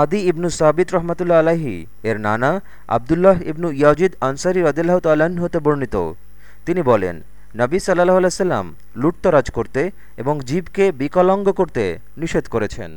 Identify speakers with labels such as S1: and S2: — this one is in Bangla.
S1: আদি ইবনু সাবিত রহমতুল্লা আলাহি এর নানা আবদুল্লাহ ইবনু ইয়াজিদ আনসারি রদিল্লাহ তাল্লাহ্ন হতে বর্ণিত। তিনি বলেন, নবী সাল্লাহ আলাইসাল্লাম লুটতরাজ করতে এবং জীবকে বিকলাঙ্গ করতে নিষেধ করেছেন।